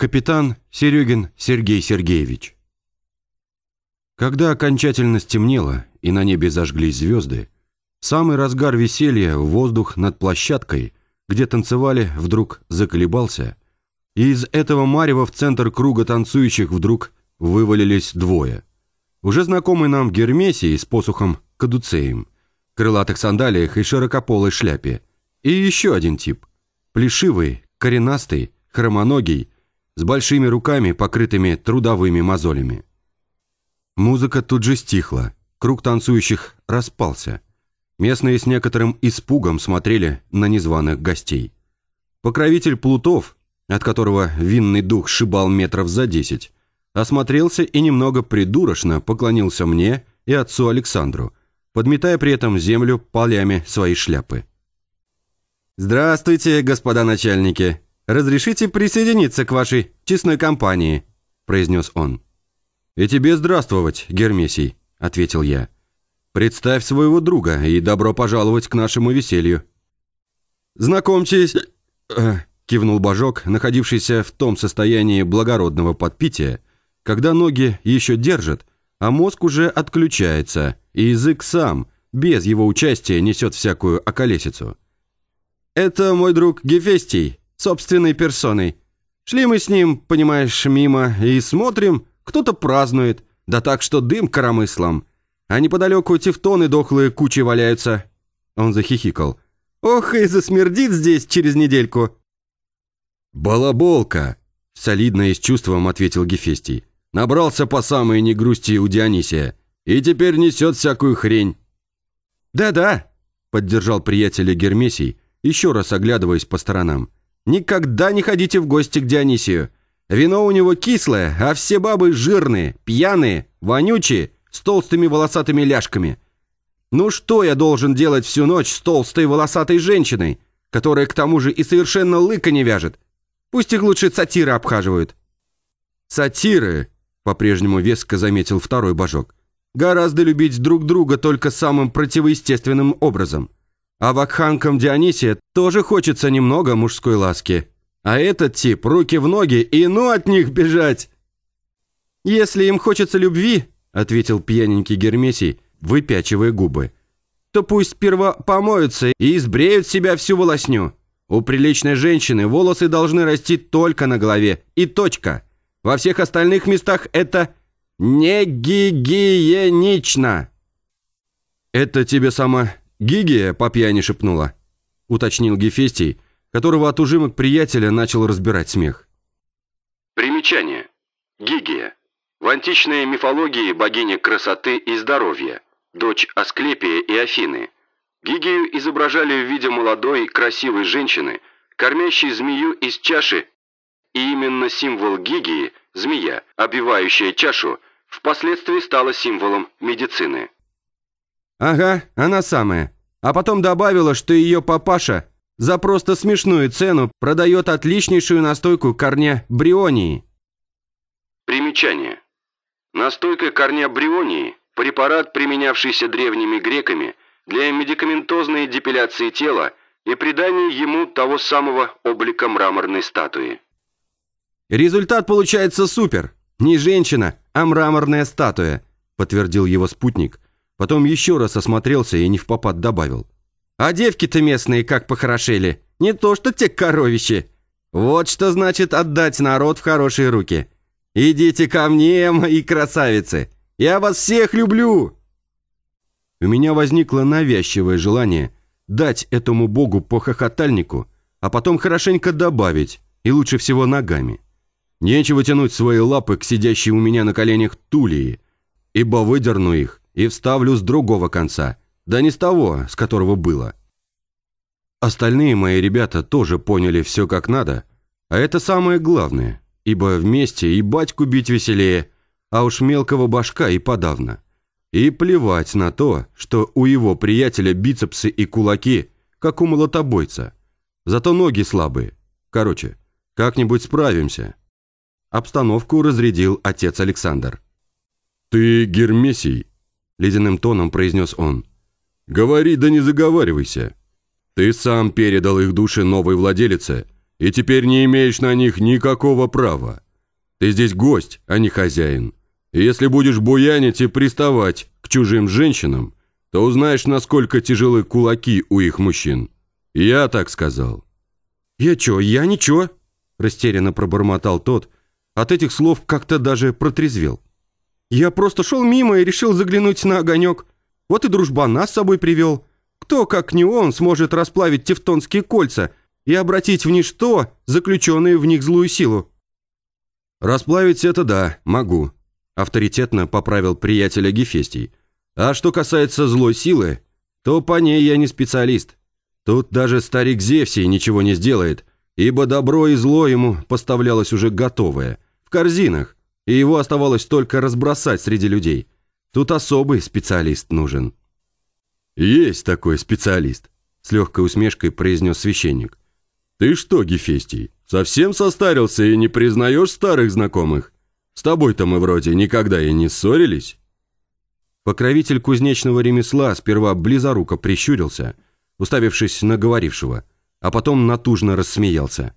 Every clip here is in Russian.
Капитан Серегин Сергей Сергеевич. Когда окончательно стемнело и на небе зажглись звезды, самый разгар веселья воздух над площадкой, где танцевали, вдруг заколебался, и из этого марева в центр круга танцующих вдруг вывалились двое. Уже знакомый нам Гермесий с посухом Кадуцеем, крылатых сандалиях и широкополой шляпе, и еще один тип, плешивый, коренастый, хромоногий, с большими руками, покрытыми трудовыми мозолями. Музыка тут же стихла, круг танцующих распался. Местные с некоторым испугом смотрели на незваных гостей. Покровитель Плутов, от которого винный дух шибал метров за десять, осмотрелся и немного придурочно поклонился мне и отцу Александру, подметая при этом землю полями своей шляпы. «Здравствуйте, господа начальники!» «Разрешите присоединиться к вашей честной компании», – произнес он. «И тебе здравствовать, Гермесий», – ответил я. «Представь своего друга и добро пожаловать к нашему веселью». «Знакомьтесь», – кивнул Божок, находившийся в том состоянии благородного подпития, когда ноги еще держат, а мозг уже отключается, и язык сам, без его участия, несет всякую околесицу. «Это мой друг Гефестий, собственной персоной. Шли мы с ним, понимаешь, мимо и смотрим, кто-то празднует, да так, что дым коромыслом. А неподалеку тефтоны дохлые кучи валяются. Он захихикал. Ох, и засмердит здесь через недельку. «Балаболка!» – солидно и с чувством ответил Гефестий. «Набрался по самой не грусти у Дионисия и теперь несет всякую хрень». «Да-да», – поддержал приятеля Гермесий, еще раз оглядываясь по сторонам. Никогда не ходите в гости к Дионисию. Вино у него кислое, а все бабы жирные, пьяные, вонючие, с толстыми волосатыми ляжками. Ну что я должен делать всю ночь с толстой волосатой женщиной, которая к тому же и совершенно лыка не вяжет? Пусть их лучше сатиры обхаживают. Сатиры, по-прежнему веско заметил второй божок, гораздо любить друг друга только самым противоестественным образом – а вакханкам Дионисия тоже хочется немного мужской ласки. А этот тип руки в ноги и ну от них бежать. «Если им хочется любви», — ответил пьяненький Гермесий, выпячивая губы, «то пусть сперва помоются и избреют себя всю волосню. У приличной женщины волосы должны расти только на голове, и точка. Во всех остальных местах это не гигиенично». «Это тебе сама «Гигия по пьяни шепнула», — уточнил Гефестий, которого от ужимок приятеля начал разбирать смех. Примечание. Гигия. В античной мифологии богиня красоты и здоровья, дочь Асклепия и Афины. Гигию изображали в виде молодой, красивой женщины, кормящей змею из чаши, и именно символ Гигии, змея, обвивающая чашу, впоследствии стала символом медицины. «Ага, она самая. А потом добавила, что ее папаша за просто смешную цену продает отличнейшую настойку корня брионии». Примечание. Настойка корня брионии – препарат, применявшийся древними греками для медикаментозной депиляции тела и придания ему того самого облика мраморной статуи. «Результат получается супер. Не женщина, а мраморная статуя», – подтвердил его спутник – Потом еще раз осмотрелся и не в попад добавил. «А девки-то местные как похорошели. Не то что те коровищи. Вот что значит отдать народ в хорошие руки. Идите ко мне, мои красавицы. Я вас всех люблю!» У меня возникло навязчивое желание дать этому богу по хохотальнику, а потом хорошенько добавить, и лучше всего ногами. Нечего тянуть свои лапы к сидящей у меня на коленях Тулии, ибо выдерну их и вставлю с другого конца, да не с того, с которого было. Остальные мои ребята тоже поняли все как надо, а это самое главное, ибо вместе и батьку бить веселее, а уж мелкого башка и подавно. И плевать на то, что у его приятеля бицепсы и кулаки, как у молотобойца. Зато ноги слабые. Короче, как-нибудь справимся. Обстановку разрядил отец Александр. «Ты Гермесий», ледяным тоном произнес он. «Говори, да не заговаривайся. Ты сам передал их души новой владелице, и теперь не имеешь на них никакого права. Ты здесь гость, а не хозяин. И если будешь буянить и приставать к чужим женщинам, то узнаешь, насколько тяжелы кулаки у их мужчин. Я так сказал». «Я чё, я ничего?» – растерянно пробормотал тот. От этих слов как-то даже протрезвел. «Я просто шел мимо и решил заглянуть на огонек. Вот и дружбана с собой привел. Кто, как не он, сможет расплавить тевтонские кольца и обратить в ничто заключенные в них злую силу?» «Расплавить это да, могу», – авторитетно поправил приятеля Гефестий. «А что касается злой силы, то по ней я не специалист. Тут даже старик Зевсий ничего не сделает, ибо добро и зло ему поставлялось уже готовое, в корзинах, и его оставалось только разбросать среди людей. Тут особый специалист нужен». «Есть такой специалист», — с легкой усмешкой произнес священник. «Ты что, Гефестий, совсем состарился и не признаешь старых знакомых? С тобой-то мы вроде никогда и не ссорились». Покровитель кузнечного ремесла сперва близоруко прищурился — уставившись на говорившего, а потом натужно рассмеялся.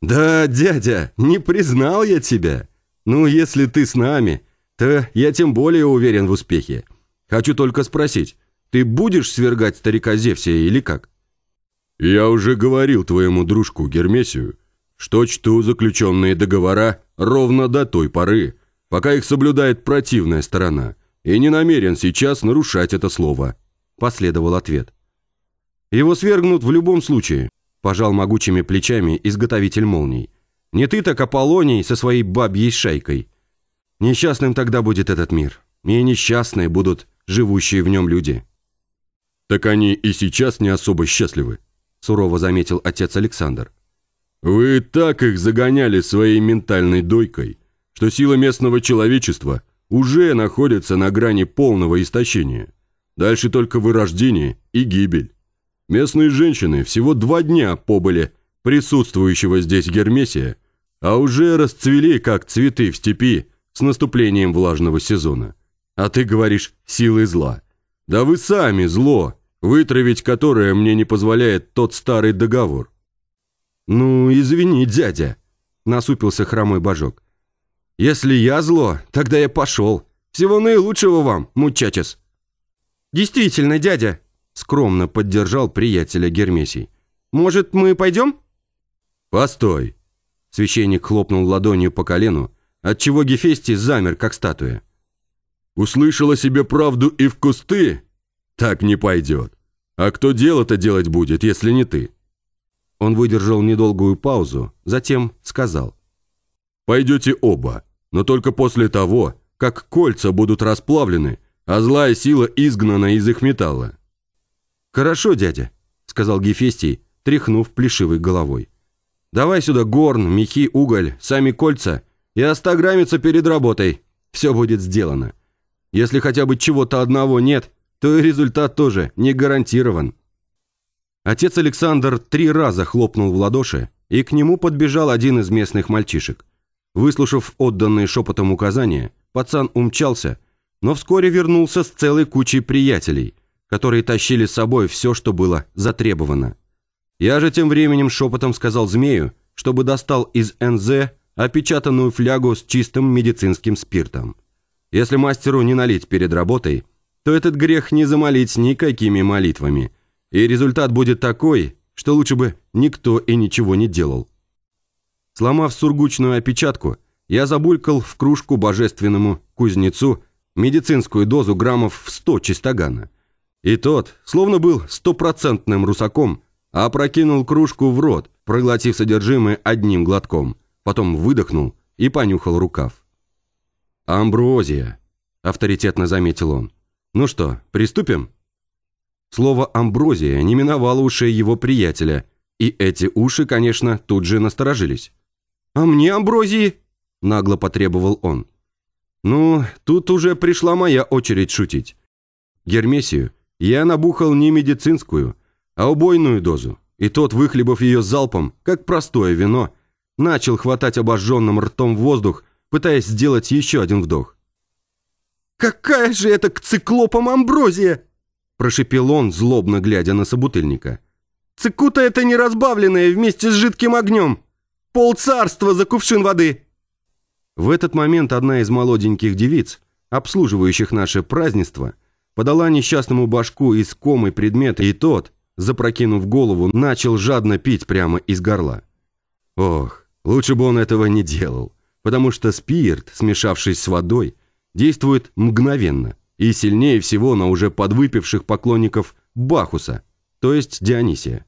«Да, дядя, не признал я тебя. Ну, если ты с нами, то я тем более уверен в успехе. Хочу только спросить, ты будешь свергать старика Зевсия или как?» «Я уже говорил твоему дружку Гермесию, что чту заключенные договора ровно до той поры, пока их соблюдает противная сторона, и не намерен сейчас нарушать это слово», – последовал ответ. Его свергнут в любом случае», – пожал могучими плечами изготовитель молний. «Не ты, так Аполлоний со своей бабьей шайкой. Несчастным тогда будет этот мир, и несчастные будут живущие в нем люди». «Так они и сейчас не особо счастливы», – сурово заметил отец Александр. «Вы так их загоняли своей ментальной дойкой, что сила местного человечества уже находится на грани полного истощения. Дальше только вырождение и гибель. Местные женщины всего два дня побыли присутствующего здесь Гермесия, а уже расцвели, как цветы в степи, с наступлением влажного сезона. А ты говоришь «силы зла». Да вы сами зло, вытравить которое мне не позволяет тот старый договор. «Ну, извини, дядя», — насупился хромой божок. «Если я зло, тогда я пошел. Всего наилучшего вам, мучачес». «Действительно, дядя», Скромно поддержал приятеля Гермесий. «Может, мы пойдем?» «Постой!» Священник хлопнул ладонью по колену, отчего Гефестий замер, как статуя. «Услышала себе правду и в кусты? Так не пойдет. А кто дело-то делать будет, если не ты?» Он выдержал недолгую паузу, затем сказал. «Пойдете оба, но только после того, как кольца будут расплавлены, а злая сила изгнана из их металла. «Хорошо, дядя», — сказал Гефестий, тряхнув плешивой головой. «Давай сюда горн, мехи, уголь, сами кольца и остаграммиться перед работой. Все будет сделано. Если хотя бы чего-то одного нет, то и результат тоже не гарантирован». Отец Александр три раза хлопнул в ладоши, и к нему подбежал один из местных мальчишек. Выслушав отданные шепотом указания, пацан умчался, но вскоре вернулся с целой кучей приятелей – которые тащили с собой все, что было затребовано. Я же тем временем шепотом сказал змею, чтобы достал из НЗ опечатанную флягу с чистым медицинским спиртом. Если мастеру не налить перед работой, то этот грех не замолить никакими молитвами, и результат будет такой, что лучше бы никто и ничего не делал. Сломав сургучную опечатку, я забулькал в кружку божественному кузнецу медицинскую дозу граммов в 100 чистогана. И тот, словно был стопроцентным русаком, опрокинул кружку в рот, проглотив содержимое одним глотком, потом выдохнул и понюхал рукав. «Амброзия», — авторитетно заметил он. «Ну что, приступим?» Слово «амброзия» не миновало ушей его приятеля, и эти уши, конечно, тут же насторожились. «А мне амброзии?» – нагло потребовал он. «Ну, тут уже пришла моя очередь шутить. Гермесию я набухал не медицинскую, а убойную дозу, и тот, выхлебав ее залпом, как простое вино, начал хватать обожженным ртом воздух, пытаясь сделать еще один вдох. «Какая же это к циклопам амброзия!» прошипел он, злобно глядя на собутыльника. Цикута это не разбавленное вместе с жидким огнем. Пол царства за кувшин воды!» В этот момент одна из молоденьких девиц, обслуживающих наше празднество, подала несчастному башку искомый предмет, и тот, запрокинув голову, начал жадно пить прямо из горла. Ох, лучше бы он этого не делал, потому что спирт, смешавшись с водой, действует мгновенно и сильнее всего на уже подвыпивших поклонников Бахуса, то есть Дионисия.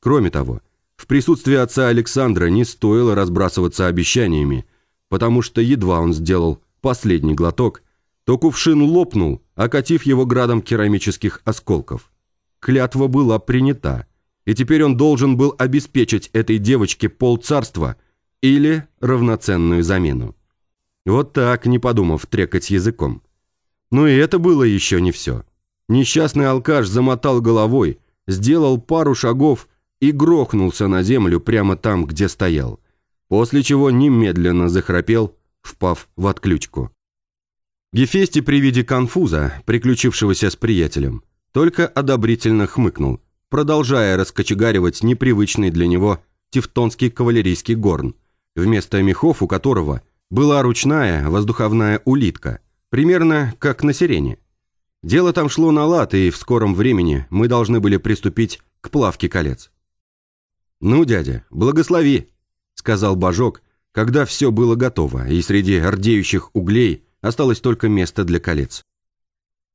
Кроме того, в присутствии отца Александра не стоило разбрасываться обещаниями, потому что едва он сделал последний глоток, то кувшин лопнул, окатив его градом керамических осколков. Клятва была принята, и теперь он должен был обеспечить этой девочке полцарства или равноценную замену. Вот так, не подумав, трекать языком. Но и это было еще не все. Несчастный алкаш замотал головой, сделал пару шагов и грохнулся на землю прямо там, где стоял, после чего немедленно захрапел, впав в отключку. Гефести при виде конфуза, приключившегося с приятелем, только одобрительно хмыкнул, продолжая раскочегаривать непривычный для него тевтонский кавалерийский горн, вместо мехов у которого была ручная воздуховная улитка, примерно как на сирене. Дело там шло на лад, и в скором времени мы должны были приступить к плавке колец. «Ну, дядя, благослови», — сказал Божок, когда все было готово, и среди ордеющих углей осталось только место для колец.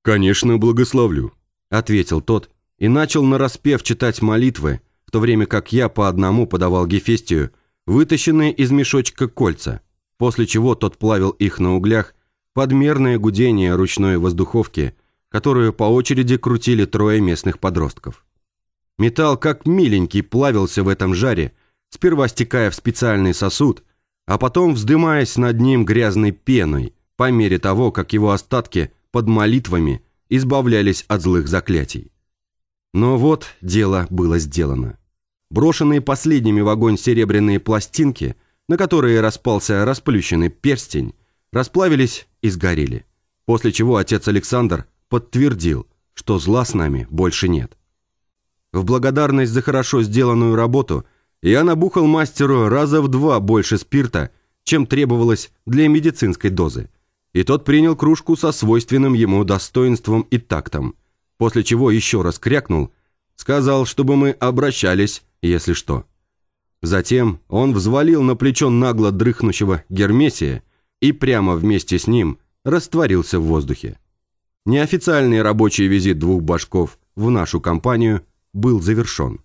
«Конечно, благословлю», — ответил тот и начал нараспев читать молитвы, в то время как я по одному подавал Гефестию вытащенные из мешочка кольца, после чего тот плавил их на углях под мерное гудение ручной воздуховки, которую по очереди крутили трое местных подростков. Металл как миленький плавился в этом жаре, сперва стекая в специальный сосуд, а потом вздымаясь над ним грязной пеной, по мере того, как его остатки под молитвами избавлялись от злых заклятий. Но вот дело было сделано. Брошенные последними в огонь серебряные пластинки, на которые распался расплющенный перстень, расплавились и сгорели, после чего отец Александр подтвердил, что зла с нами больше нет. В благодарность за хорошо сделанную работу я набухал мастеру раза в два больше спирта, чем требовалось для медицинской дозы, и тот принял кружку со свойственным ему достоинством и тактом, после чего еще раз крякнул, сказал, чтобы мы обращались, если что. Затем он взвалил на плечо нагло дрыхнущего Гермесия и прямо вместе с ним растворился в воздухе. Неофициальный рабочий визит двух башков в нашу компанию – был завершен.